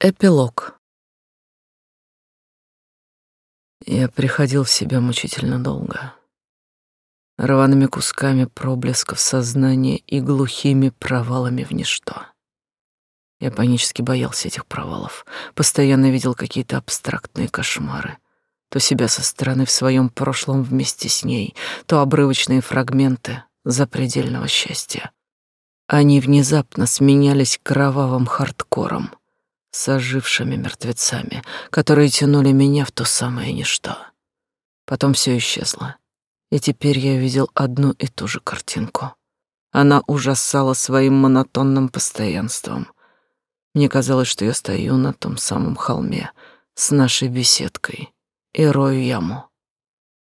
Эпилог. Я приходил в себя мучительно долго. Рваными кусками проблесков сознания и глухими провалами в ничто. Я панически боялся этих провалов, постоянно видел какие-то абстрактные кошмары. То себя со стороны в своем прошлом вместе с ней, то обрывочные фрагменты запредельного счастья. Они внезапно сменялись кровавым хардкором — с ожившими мертвецами, которые тянули меня в то самое ничто. Потом все исчезло, и теперь я видел одну и ту же картинку. Она ужасала своим монотонным постоянством. Мне казалось, что я стою на том самом холме с нашей беседкой и рою яму.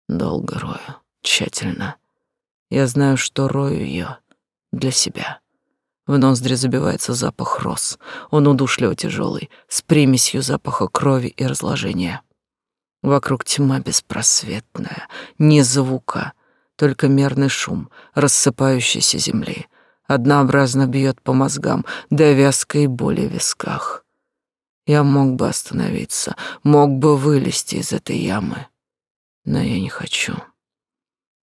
Долго рою, тщательно. Я знаю, что рою ее для себя. В ноздри забивается запах роз. Он удушливо тяжелый, с примесью запаха крови и разложения. Вокруг тьма беспросветная, ни звука, только мерный шум рассыпающейся земли. Однообразно бьет по мозгам до вязкой боли в висках. Я мог бы остановиться, мог бы вылезти из этой ямы, но я не хочу.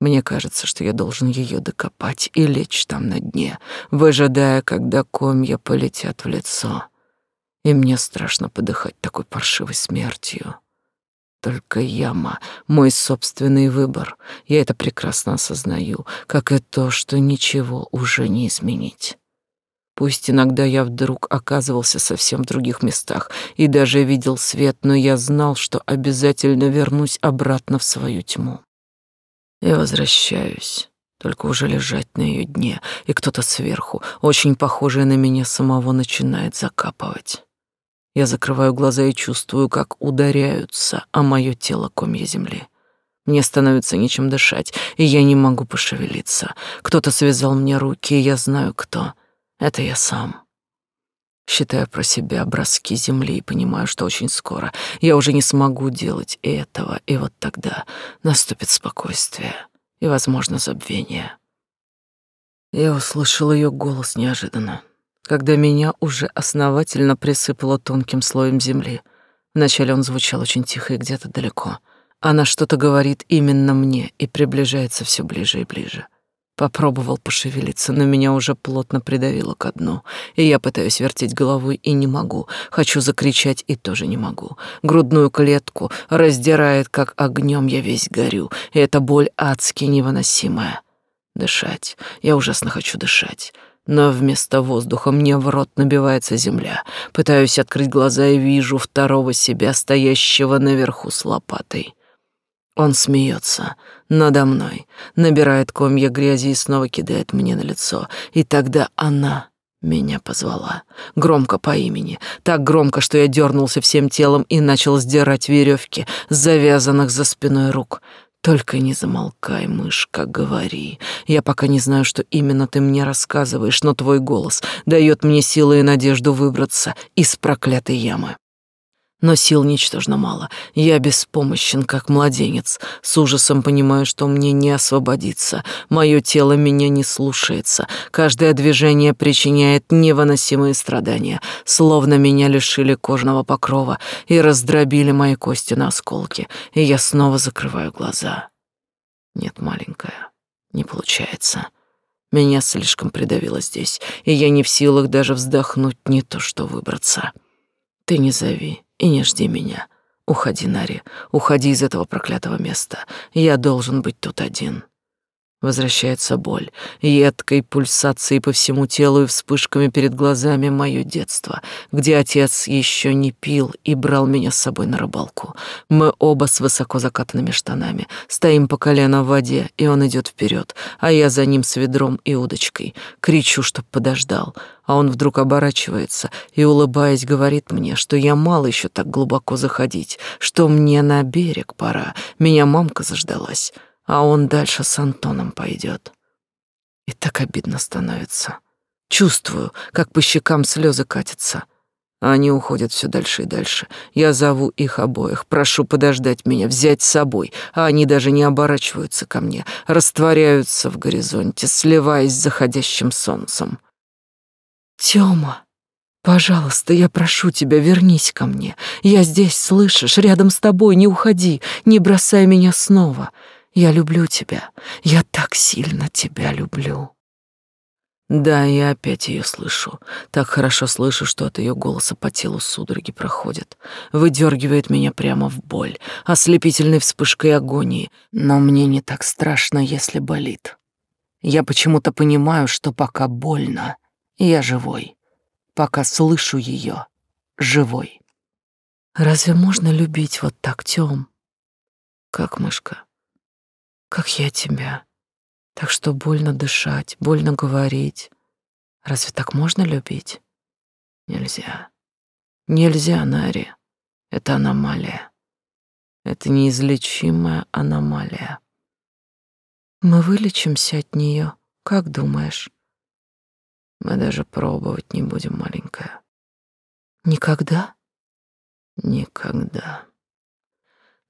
Мне кажется, что я должен ее докопать и лечь там на дне, выжидая, когда комья полетят в лицо. И мне страшно подыхать такой паршивой смертью. Только яма — мой собственный выбор. Я это прекрасно осознаю, как и то, что ничего уже не изменить. Пусть иногда я вдруг оказывался совсем в других местах и даже видел свет, но я знал, что обязательно вернусь обратно в свою тьму. Я возвращаюсь, только уже лежать на ее дне, и кто-то сверху, очень похожий на меня самого, начинает закапывать. Я закрываю глаза и чувствую, как ударяются о мое тело комья земли. Мне становится нечем дышать, и я не могу пошевелиться. Кто-то связал мне руки, и я знаю, кто. Это я сам. Считаю про себя броски земли и понимаю, что очень скоро я уже не смогу делать этого, и вот тогда наступит спокойствие и, возможно, забвение. Я услышал ее голос неожиданно, когда меня уже основательно присыпало тонким слоем земли. Вначале он звучал очень тихо и где-то далеко. Она что-то говорит именно мне и приближается все ближе и ближе. Попробовал пошевелиться, но меня уже плотно придавило ко дну, и я пытаюсь вертеть головой и не могу. Хочу закричать и тоже не могу. Грудную клетку раздирает, как огнем я весь горю, и эта боль адски невыносимая. Дышать. Я ужасно хочу дышать. Но вместо воздуха мне в рот набивается земля. Пытаюсь открыть глаза и вижу второго себя, стоящего наверху с лопатой. Он смеется надо мной, набирает комья грязи и снова кидает мне на лицо. И тогда она меня позвала, громко по имени, так громко, что я дернулся всем телом и начал сдирать веревки, завязанных за спиной рук. Только не замолкай, мышка, говори. Я пока не знаю, что именно ты мне рассказываешь, но твой голос дает мне силы и надежду выбраться из проклятой ямы. Но сил ничтожно мало. Я беспомощен, как младенец. С ужасом понимаю, что мне не освободиться. Мое тело меня не слушается. Каждое движение причиняет невыносимые страдания. Словно меня лишили кожного покрова и раздробили мои кости на осколки. И я снова закрываю глаза. Нет, маленькая, не получается. Меня слишком придавило здесь, и я не в силах даже вздохнуть, не то что выбраться. Ты не зови и не жди меня. Уходи, Нари, уходи из этого проклятого места. Я должен быть тут один. Возвращается боль, едкой пульсацией по всему телу и вспышками перед глазами мое детство, где отец еще не пил и брал меня с собой на рыбалку. Мы оба с высоко закатанными штанами, стоим по колено в воде, и он идет вперед, а я за ним с ведром и удочкой. Кричу, чтоб подождал, а он вдруг оборачивается и, улыбаясь, говорит мне, что я мало еще так глубоко заходить, что мне на берег пора, меня мамка заждалась а он дальше с Антоном пойдет. И так обидно становится. Чувствую, как по щекам слезы катятся. Они уходят все дальше и дальше. Я зову их обоих, прошу подождать меня, взять с собой, а они даже не оборачиваются ко мне, растворяются в горизонте, сливаясь с заходящим солнцем. Тёма, Пожалуйста, я прошу тебя, вернись ко мне. Я здесь, слышишь, рядом с тобой, не уходи, не бросай меня снова. Я люблю тебя. Я так сильно тебя люблю. Да, я опять ее слышу. Так хорошо слышу, что от ее голоса по телу судороги проходят. Выдергивает меня прямо в боль, ослепительной вспышкой агонии. Но мне не так страшно, если болит. Я почему-то понимаю, что пока больно, я живой. Пока слышу ее, живой. Разве можно любить вот так, Тём? Как мышка? Как я тебя? Так что больно дышать, больно говорить. Разве так можно любить? Нельзя. Нельзя, Нари. Это аномалия. Это неизлечимая аномалия. Мы вылечимся от нее, как думаешь? Мы даже пробовать не будем, маленькая. Никогда? Никогда.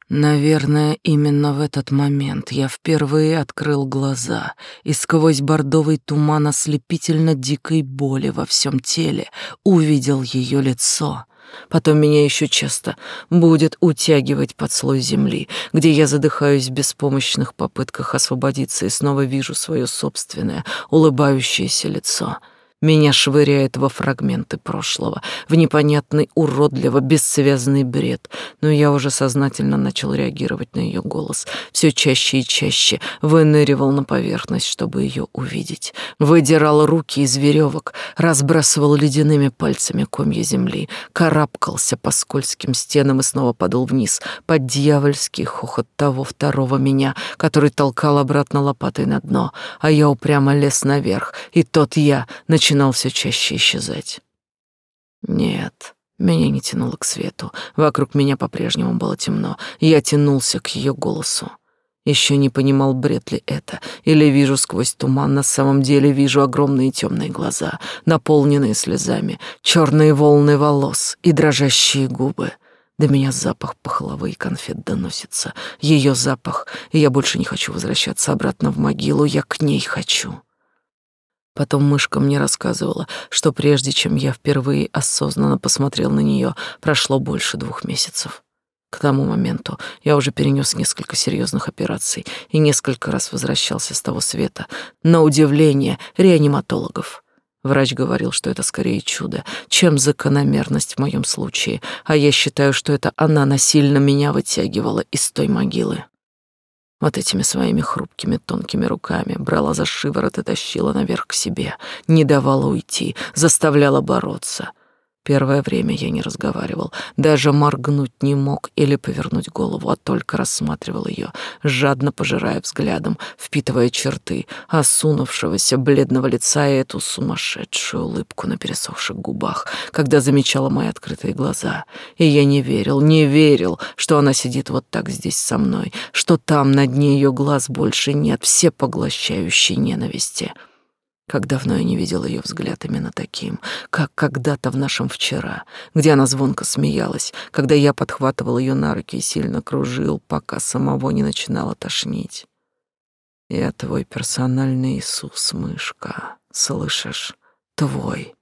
Наверное, именно в этот момент я впервые открыл глаза и сквозь бордовый туман ослепительно дикой боли во всем теле увидел ее лицо. Потом меня еще часто будет утягивать под слой земли, где я задыхаюсь в беспомощных попытках освободиться и снова вижу свое собственное улыбающееся лицо — меня швыряет во фрагменты прошлого, в непонятный, уродливо, бессвязный бред. Но я уже сознательно начал реагировать на ее голос. Все чаще и чаще выныривал на поверхность, чтобы ее увидеть. Выдирал руки из веревок, разбрасывал ледяными пальцами комья земли, карабкался по скользким стенам и снова падал вниз под дьявольский хохот того второго меня, который толкал обратно лопатой на дно, а я упрямо лез наверх, и тот я начал начинал все чаще исчезать. Нет, меня не тянуло к свету. Вокруг меня по-прежнему было темно. Я тянулся к ее голосу. Еще не понимал, бред ли это, или вижу сквозь туман, на самом деле вижу огромные темные глаза, наполненные слезами, черные волны волос и дрожащие губы. До меня запах пахлавы и конфет доносится. Ее запах, и я больше не хочу возвращаться обратно в могилу, я к ней хочу. Потом мышка мне рассказывала, что прежде чем я впервые осознанно посмотрел на нее, прошло больше двух месяцев. К тому моменту я уже перенес несколько серьезных операций и несколько раз возвращался с того света, на удивление реаниматологов. Врач говорил, что это скорее чудо, чем закономерность в моем случае, а я считаю, что это она насильно меня вытягивала из той могилы. Вот этими своими хрупкими тонкими руками брала за шиворот и тащила наверх к себе, не давала уйти, заставляла бороться. Первое время я не разговаривал, даже моргнуть не мог или повернуть голову, а только рассматривал ее, жадно пожирая взглядом, впитывая черты осунувшегося бледного лица и эту сумасшедшую улыбку на пересохших губах, когда замечала мои открытые глаза. И я не верил, не верил, что она сидит вот так здесь со мной, что там на дне ее глаз больше нет все поглощающей ненависти. Как давно я не видел ее взгляд именно таким, как когда-то в нашем вчера, где она звонко смеялась, когда я подхватывал ее на руки и сильно кружил, пока самого не начинало тошнить. Я твой персональный Иисус, мышка, слышишь? Твой.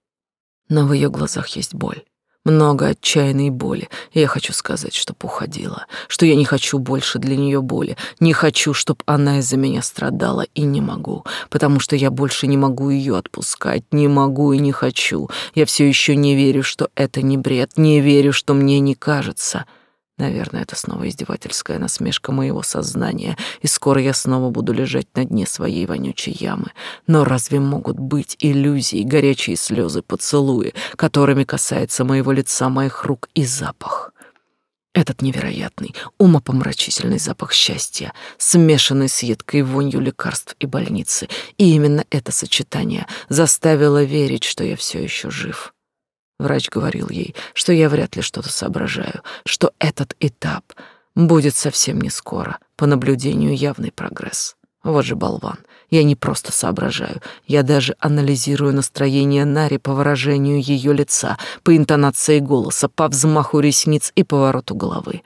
Но в ее глазах есть боль. Много отчаянной боли, я хочу сказать, чтоб уходила, что я не хочу больше для нее боли, не хочу, чтоб она из-за меня страдала, и не могу, потому что я больше не могу ее отпускать, не могу и не хочу. Я все еще не верю, что это не бред, не верю, что мне не кажется. Наверное, это снова издевательская насмешка моего сознания, и скоро я снова буду лежать на дне своей вонючей ямы. Но разве могут быть иллюзии, горячие слезы, поцелуи, которыми касается моего лица, моих рук и запах? Этот невероятный, умопомрачительный запах счастья, смешанный с едкой вонью лекарств и больницы. И именно это сочетание заставило верить, что я все еще жив. Врач говорил ей, что я вряд ли что-то соображаю, что этот этап будет совсем не скоро, по наблюдению явный прогресс. Вот же болван. Я не просто соображаю, я даже анализирую настроение Нари по выражению ее лица, по интонации голоса, по взмаху ресниц и повороту головы.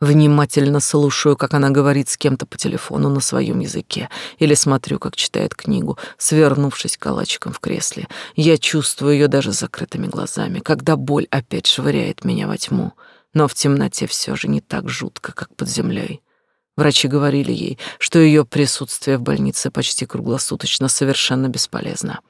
Внимательно слушаю, как она говорит с кем-то по телефону на своем языке, или смотрю, как читает книгу, свернувшись калачиком в кресле. Я чувствую ее даже закрытыми глазами, когда боль опять швыряет меня во тьму, но в темноте все же не так жутко, как под землей. Врачи говорили ей, что ее присутствие в больнице почти круглосуточно совершенно бесполезно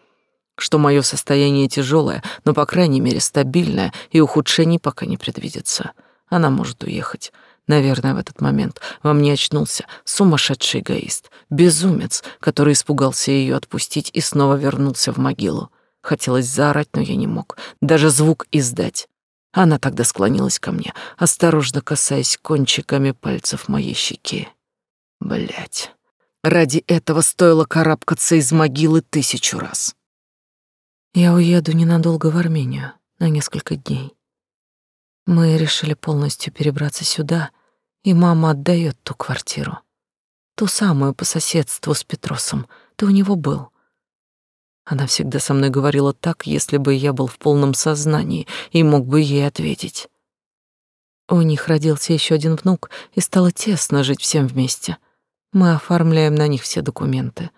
что мое состояние тяжелое, но, по крайней мере, стабильное, и ухудшений пока не предвидится. Она может уехать. Наверное, в этот момент во мне очнулся сумасшедший эгоист, безумец, который испугался ее отпустить и снова вернулся в могилу. Хотелось заорать, но я не мог, даже звук издать. Она тогда склонилась ко мне, осторожно касаясь кончиками пальцев моей щеки. Блять. Ради этого стоило карабкаться из могилы тысячу раз. Я уеду ненадолго в Армению, на несколько дней. Мы решили полностью перебраться сюда, и мама отдает ту квартиру. Ту самую по соседству с Петросом. Ты у него был. Она всегда со мной говорила так, если бы я был в полном сознании и мог бы ей ответить. У них родился еще один внук, и стало тесно жить всем вместе. Мы оформляем на них все документы.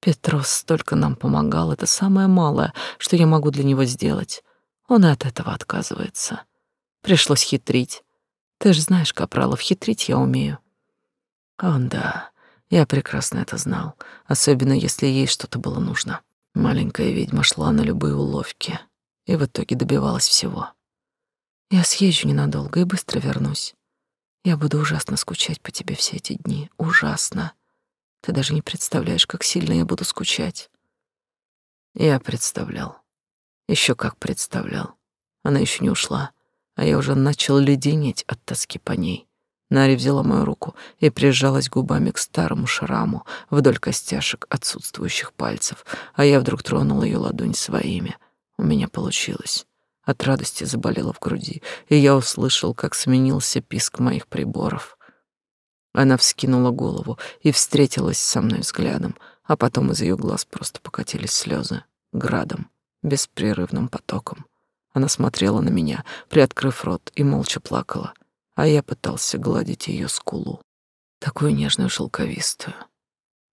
Петрос столько нам помогал, это самое малое, что я могу для него сделать. Он от этого отказывается. Пришлось хитрить. Ты же знаешь, Капралов, хитрить я умею. Он да, я прекрасно это знал, особенно если ей что-то было нужно. Маленькая ведьма шла на любые уловки и в итоге добивалась всего. Я съезжу ненадолго и быстро вернусь. Я буду ужасно скучать по тебе все эти дни, ужасно. Ты даже не представляешь, как сильно я буду скучать. Я представлял. Еще как представлял. Она еще не ушла, а я уже начал леденеть от тоски по ней. Нари взяла мою руку и прижалась губами к старому шраму вдоль костяшек отсутствующих пальцев, а я вдруг тронул ее ладонь своими. У меня получилось. От радости заболело в груди, и я услышал, как сменился писк моих приборов. Она вскинула голову и встретилась со мной взглядом, а потом из ее глаз просто покатились слезы, градом, беспрерывным потоком. Она смотрела на меня, приоткрыв рот, и молча плакала, а я пытался гладить ее скулу, такую нежную шелковистую.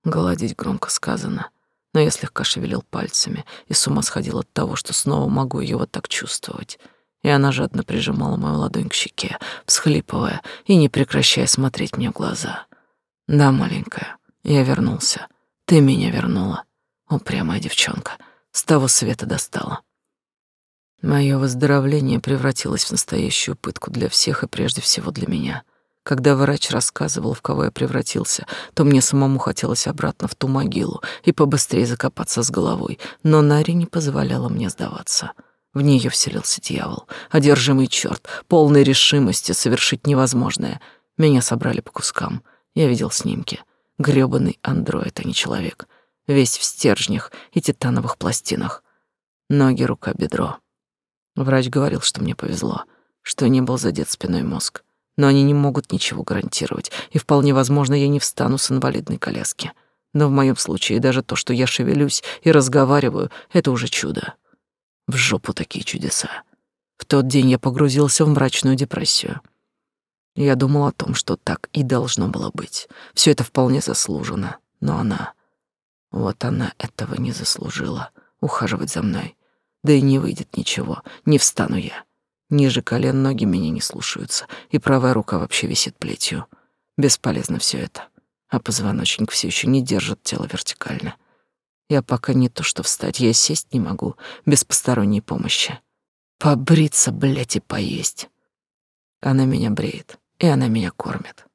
Гладить громко сказано, но я слегка шевелил пальцами и с ума сходил от того, что снова могу ее вот так чувствовать — и она жадно прижимала мою ладонь к щеке, всхлипывая и не прекращая смотреть мне в глаза. «Да, маленькая, я вернулся. Ты меня вернула. Упрямая девчонка. С того света достала». Мое выздоровление превратилось в настоящую пытку для всех и прежде всего для меня. Когда врач рассказывал, в кого я превратился, то мне самому хотелось обратно в ту могилу и побыстрее закопаться с головой, но Нари не позволяла мне сдаваться. В нее вселился дьявол, одержимый черт, полной решимости совершить невозможное. Меня собрали по кускам. Я видел снимки. Грёбаный андроид, а не человек. Весь в стержнях и титановых пластинах. Ноги, рука, бедро. Врач говорил, что мне повезло, что не был задет спиной мозг. Но они не могут ничего гарантировать, и вполне возможно, я не встану с инвалидной коляски. Но в моем случае даже то, что я шевелюсь и разговариваю, это уже чудо. В жопу такие чудеса. В тот день я погрузился в мрачную депрессию. Я думал о том, что так и должно было быть. Все это вполне заслужено. Но она... Вот она этого не заслужила. Ухаживать за мной. Да и не выйдет ничего. Не встану я. Ниже колен ноги меня не слушаются, и правая рука вообще висит плетью. Бесполезно все это. А позвоночник все еще не держит тело вертикально. Я пока не то что встать, я сесть не могу без посторонней помощи. Побриться, блядь, и поесть. Она меня бреет, и она меня кормит.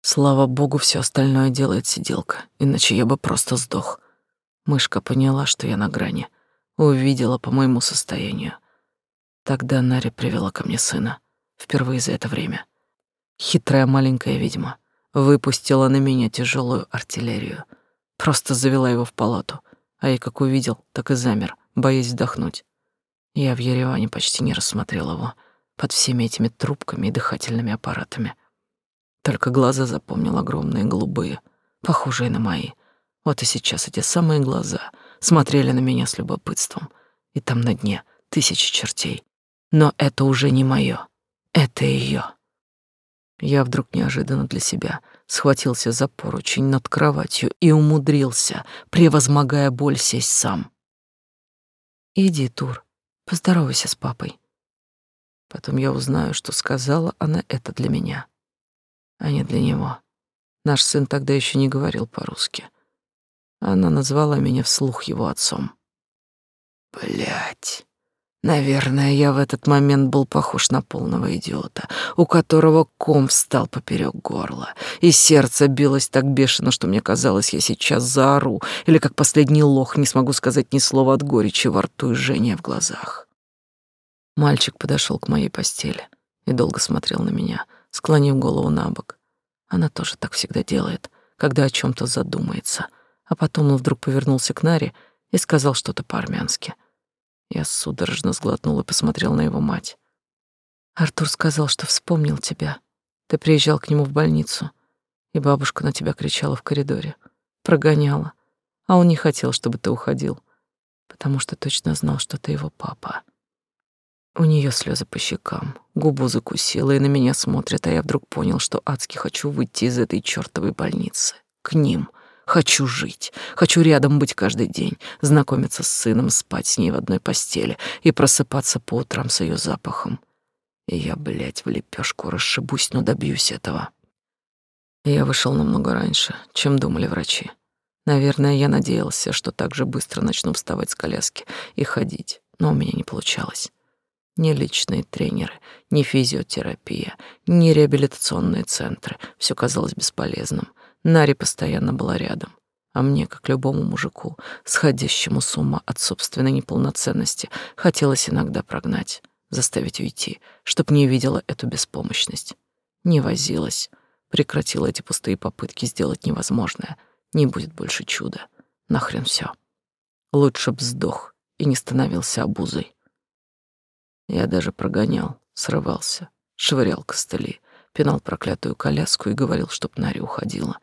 Слава богу, все остальное делает сиделка, иначе я бы просто сдох. Мышка поняла, что я на грани, увидела по моему состоянию. Тогда Наря привела ко мне сына, впервые за это время. Хитрая маленькая ведьма выпустила на меня тяжелую артиллерию — Просто завела его в палату, а я как увидел, так и замер, боясь вдохнуть. Я в Ереване почти не рассмотрел его под всеми этими трубками и дыхательными аппаратами. Только глаза запомнил огромные, голубые, похожие на мои. Вот и сейчас эти самые глаза смотрели на меня с любопытством. И там на дне тысячи чертей. Но это уже не мое, это ее. Я вдруг неожиданно для себя схватился за поручень над кроватью и умудрился, превозмогая боль, сесть сам. «Иди, Тур, поздоровайся с папой». Потом я узнаю, что сказала она это для меня, а не для него. Наш сын тогда еще не говорил по-русски. Она назвала меня вслух его отцом. Блять. Наверное, я в этот момент был похож на полного идиота, у которого ком встал поперек горла, и сердце билось так бешено, что мне казалось, я сейчас заору, или как последний лох не смогу сказать ни слова от горечи во рту и жжения в глазах. Мальчик подошел к моей постели и долго смотрел на меня, склонив голову на бок. Она тоже так всегда делает, когда о чем то задумается. А потом он вдруг повернулся к Наре и сказал что-то по-армянски — я судорожно сглотнула и посмотрела на его мать. Артур сказал, что вспомнил тебя. Ты приезжал к нему в больницу, и бабушка на тебя кричала в коридоре, прогоняла, а он не хотел, чтобы ты уходил, потому что точно знал, что ты его папа. У нее слезы по щекам, губу закусила и на меня смотрит, а я вдруг понял, что адски хочу выйти из этой чёртовой больницы. К ним, Хочу жить, хочу рядом быть каждый день, знакомиться с сыном, спать с ней в одной постели и просыпаться по утрам с ее запахом. И я, блядь, в лепешку расшибусь, но добьюсь этого. Я вышел намного раньше, чем думали врачи. Наверное, я надеялся, что так же быстро начну вставать с коляски и ходить, но у меня не получалось. Ни личные тренеры, ни физиотерапия, ни реабилитационные центры. Все казалось бесполезным. Нари постоянно была рядом, а мне, как любому мужику, сходящему с ума от собственной неполноценности, хотелось иногда прогнать, заставить уйти, чтоб не видела эту беспомощность. Не возилась, прекратила эти пустые попытки сделать невозможное. Не будет больше чуда. Нахрен все. Лучше б сдох и не становился обузой. Я даже прогонял, срывался, швырял костыли, пинал проклятую коляску и говорил, чтоб Нари уходила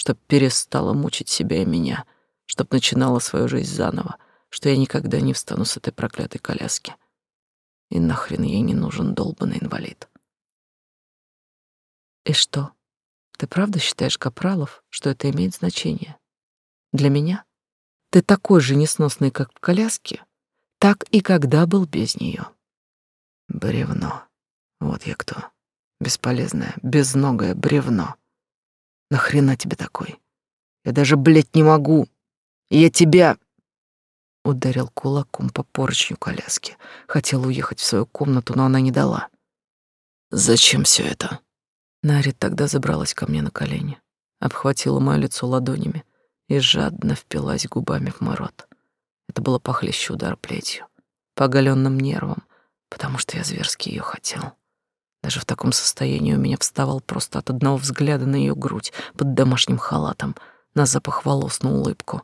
чтоб перестала мучить себя и меня, чтоб начинала свою жизнь заново, что я никогда не встану с этой проклятой коляски. И нахрен ей не нужен долбанный инвалид. И что? Ты правда считаешь, Капралов, что это имеет значение? Для меня? Ты такой же несносный, как в коляске, так и когда был без нее. Бревно. Вот я кто. Бесполезное, безногое бревно. Нахрена тебе такой? Я даже, блядь, не могу. Я тебя...» Ударил кулаком по поручню коляски. Хотел уехать в свою комнату, но она не дала. «Зачем все это?» Нари тогда забралась ко мне на колени, обхватила мое лицо ладонями и жадно впилась губами в мой рот. Это было похлеще удар плетью, по оголенным нервам, потому что я зверски ее хотел. Даже в таком состоянии у меня вставал просто от одного взгляда на ее грудь под домашним халатом, на запах волос, на улыбку.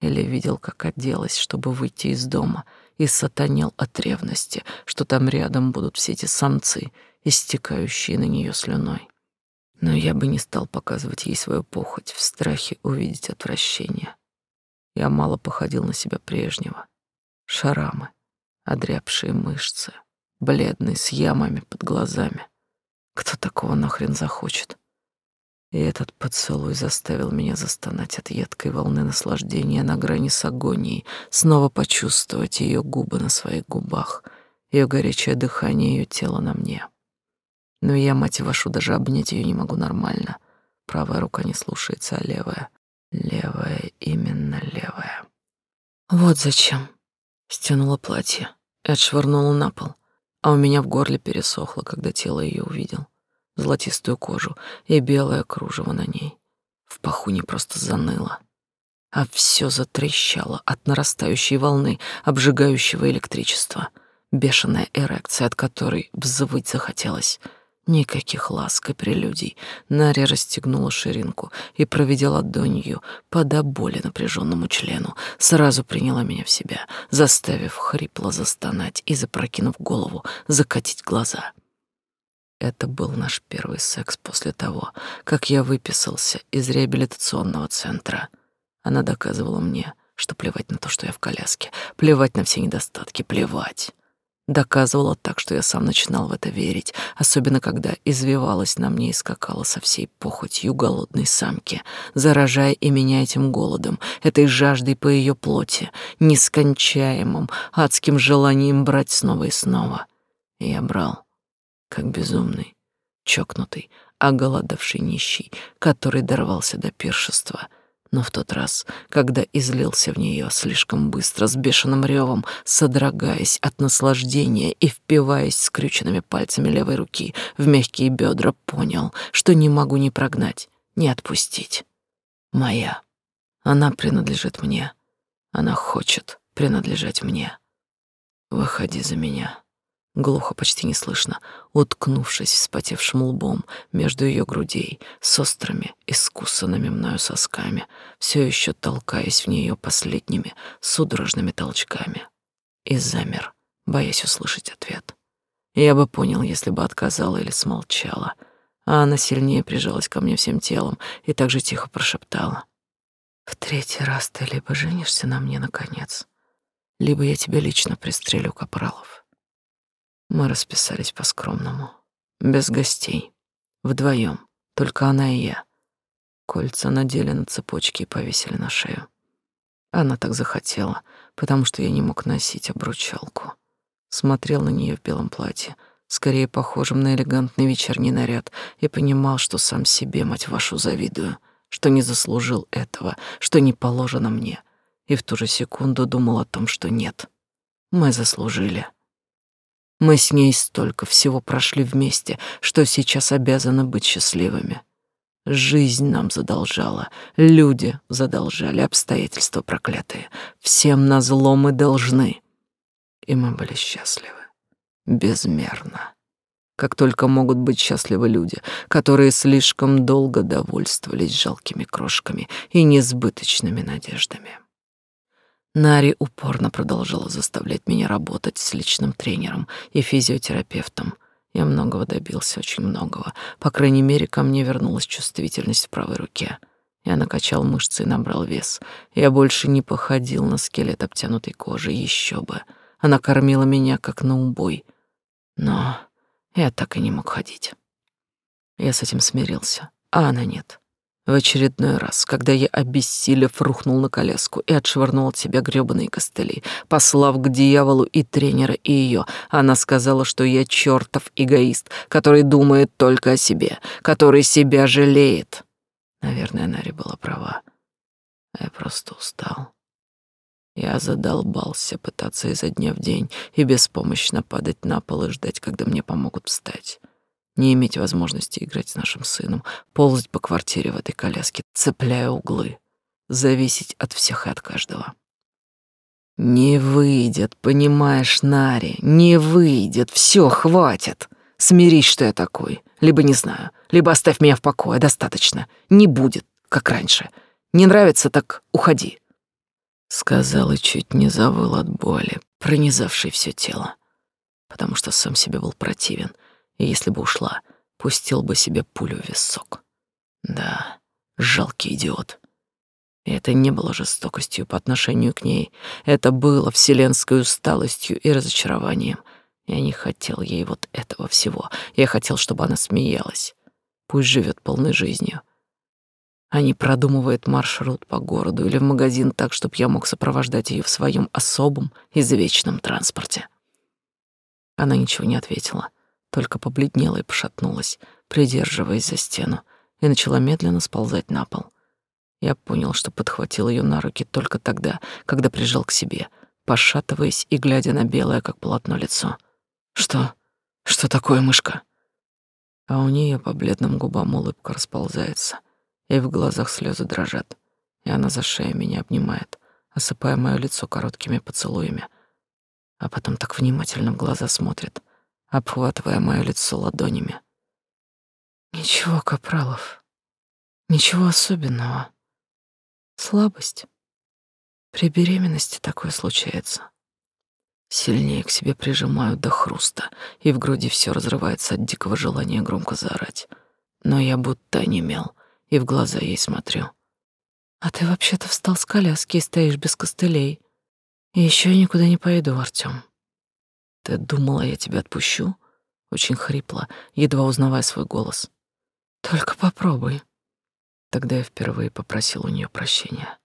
Или видел, как оделась, чтобы выйти из дома, и сатанел от ревности, что там рядом будут все эти самцы, истекающие на нее слюной. Но я бы не стал показывать ей свою похоть в страхе увидеть отвращение. Я мало походил на себя прежнего. Шарамы, одрябшие мышцы — бледный, с ямами под глазами. Кто такого нахрен захочет? И этот поцелуй заставил меня застонать от едкой волны наслаждения на грани с агонией, снова почувствовать ее губы на своих губах, ее горячее дыхание, ее тело на мне. Но я, мать вашу, даже обнять ее не могу нормально. Правая рука не слушается, а левая. Левая, именно левая. Вот зачем. Стянула платье и отшвырнула на пол а у меня в горле пересохло, когда тело ее увидел. Золотистую кожу и белое кружево на ней. В паху не просто заныло, а все затрещало от нарастающей волны, обжигающего электричества. Бешеная эрекция, от которой взвыть захотелось — Никаких ласк и прелюдий. Наря расстегнула ширинку и, проведя ладонью по до боли напряженному члену, сразу приняла меня в себя, заставив хрипло застонать и, запрокинув голову, закатить глаза. Это был наш первый секс после того, как я выписался из реабилитационного центра. Она доказывала мне, что плевать на то, что я в коляске, плевать на все недостатки, плевать. Доказывала так, что я сам начинал в это верить, особенно когда извивалась на мне и скакала со всей похотью голодной самки, заражая и меня этим голодом, этой жаждой по ее плоти, нескончаемым, адским желанием брать снова и снова. И я брал, как безумный, чокнутый, оголодавший нищий, который дорвался до пиршества — но в тот раз, когда излился в нее слишком быстро, с бешеным ревом, содрогаясь от наслаждения и впиваясь скрюченными пальцами левой руки в мягкие бедра, понял, что не могу ни прогнать, ни отпустить. Моя. Она принадлежит мне. Она хочет принадлежать мне. Выходи за меня глухо, почти не слышно, уткнувшись вспотевшим лбом между ее грудей с острыми, искусанными мною сосками, все еще толкаясь в нее последними судорожными толчками. И замер, боясь услышать ответ. Я бы понял, если бы отказала или смолчала, а она сильнее прижалась ко мне всем телом и так же тихо прошептала. «В третий раз ты либо женишься на мне, наконец, либо я тебя лично пристрелю, Капралов». Мы расписались по-скромному, без гостей, вдвоем, только она и я. Кольца надели на цепочки и повесили на шею. Она так захотела, потому что я не мог носить обручалку. Смотрел на нее в белом платье, скорее похожем на элегантный вечерний наряд, и понимал, что сам себе, мать вашу, завидую, что не заслужил этого, что не положено мне. И в ту же секунду думал о том, что нет. Мы заслужили. Мы с ней столько всего прошли вместе, что сейчас обязаны быть счастливыми. Жизнь нам задолжала, люди задолжали, обстоятельства проклятые. Всем назло мы должны. И мы были счастливы. Безмерно. Как только могут быть счастливы люди, которые слишком долго довольствовались жалкими крошками и несбыточными надеждами. Нари упорно продолжала заставлять меня работать с личным тренером и физиотерапевтом. Я многого добился, очень многого. По крайней мере, ко мне вернулась чувствительность в правой руке. Я накачал мышцы и набрал вес. Я больше не походил на скелет обтянутой кожи, еще бы. Она кормила меня, как на убой. Но я так и не мог ходить. Я с этим смирился, а она нет. В очередной раз, когда я, обессилев, рухнул на коляску и отшвырнул от себя грёбаные костыли, послав к дьяволу и тренера, и ее, она сказала, что я чертов эгоист, который думает только о себе, который себя жалеет. Наверное, Нари была права. А я просто устал. Я задолбался пытаться изо дня в день и беспомощно падать на пол и ждать, когда мне помогут встать не иметь возможности играть с нашим сыном, ползать по квартире в этой коляске, цепляя углы, зависеть от всех и от каждого. Не выйдет, понимаешь, Нари, не выйдет, все, хватит. Смирись, что я такой. Либо не знаю, либо оставь меня в покое, достаточно. Не будет, как раньше. Не нравится, так уходи. Сказал и чуть не завыл от боли, пронизавшей все тело, потому что сам себе был противен — и если бы ушла, пустил бы себе пулю в висок. Да, жалкий идиот. И это не было жестокостью по отношению к ней. Это было вселенской усталостью и разочарованием. Я не хотел ей вот этого всего. Я хотел, чтобы она смеялась. Пусть живет полной жизнью. А не продумывает маршрут по городу или в магазин так, чтобы я мог сопровождать ее в своем особом, извечном транспорте. Она ничего не ответила только побледнела и пошатнулась, придерживаясь за стену, и начала медленно сползать на пол. Я понял, что подхватил ее на руки только тогда, когда прижал к себе, пошатываясь и глядя на белое, как полотно, лицо. «Что? Что такое, мышка?» А у нее по бледным губам улыбка расползается, и в глазах слезы дрожат, и она за шею меня обнимает, осыпая мое лицо короткими поцелуями, а потом так внимательно в глаза смотрит, обхватывая моё лицо ладонями. Ничего, Капралов, ничего особенного. Слабость. При беременности такое случается. Сильнее к себе прижимаю до хруста, и в груди все разрывается от дикого желания громко заорать. Но я будто онемел, и в глаза ей смотрю. А ты вообще-то встал с коляски и стоишь без костылей. И еще я никуда не пойду, Артём. Ты думала, я тебя отпущу? Очень хрипло, едва узнавая свой голос. Только попробуй. Тогда я впервые попросил у нее прощения.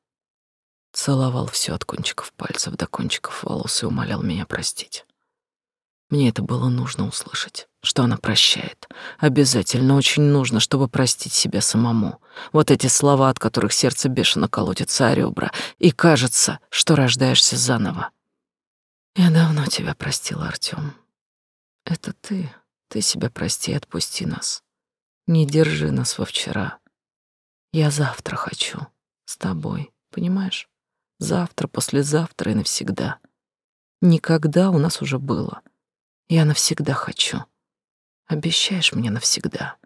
Целовал все от кончиков пальцев до кончиков волос и умолял меня простить. Мне это было нужно услышать, что она прощает. Обязательно очень нужно, чтобы простить себя самому. Вот эти слова, от которых сердце бешено колотится о ребра, и кажется, что рождаешься заново. Я давно тебя простила, Артём. Это ты. Ты себя прости и отпусти нас. Не держи нас во вчера. Я завтра хочу. С тобой, понимаешь? Завтра, послезавтра и навсегда. Никогда у нас уже было. Я навсегда хочу. Обещаешь мне навсегда?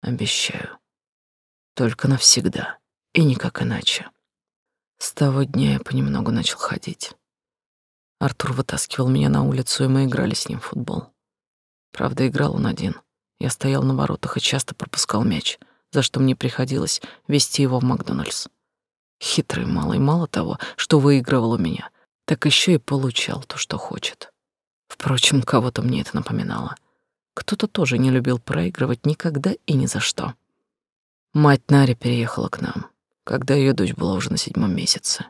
Обещаю. Только навсегда. И никак иначе. С того дня я понемногу начал ходить. Артур вытаскивал меня на улицу, и мы играли с ним в футбол. Правда, играл он один. Я стоял на воротах и часто пропускал мяч, за что мне приходилось вести его в Макдональдс. Хитрый малый, мало того, что выигрывал у меня, так еще и получал то, что хочет. Впрочем, кого-то мне это напоминало. Кто-то тоже не любил проигрывать никогда и ни за что. Мать Нари переехала к нам, когда ее дочь была уже на седьмом месяце.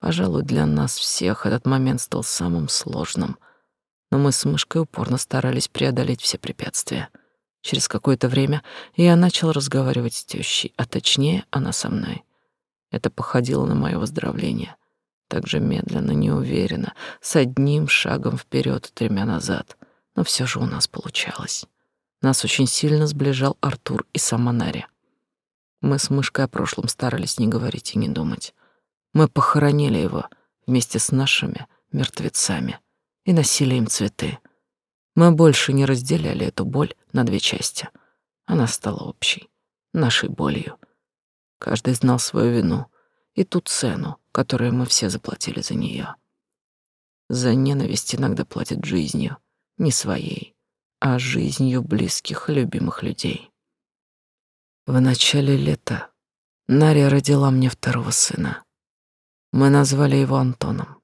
Пожалуй, для нас всех этот момент стал самым сложным. Но мы с мышкой упорно старались преодолеть все препятствия. Через какое-то время я начал разговаривать с тещей, а точнее, она со мной. Это походило на мое выздоровление. Так же медленно, неуверенно, с одним шагом вперед тремя назад. Но все же у нас получалось. Нас очень сильно сближал Артур и сама Наря. Мы с мышкой о прошлом старались не говорить и не думать. Мы похоронили его вместе с нашими мертвецами и носили им цветы. Мы больше не разделяли эту боль на две части. Она стала общей, нашей болью. Каждый знал свою вину и ту цену, которую мы все заплатили за нее. За ненависть иногда платят жизнью, не своей, а жизнью близких и любимых людей. В начале лета Наря родила мне второго сына. Мы назвали его Антоном.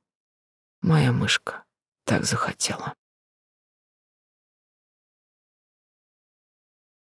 Моя мышка так захотела.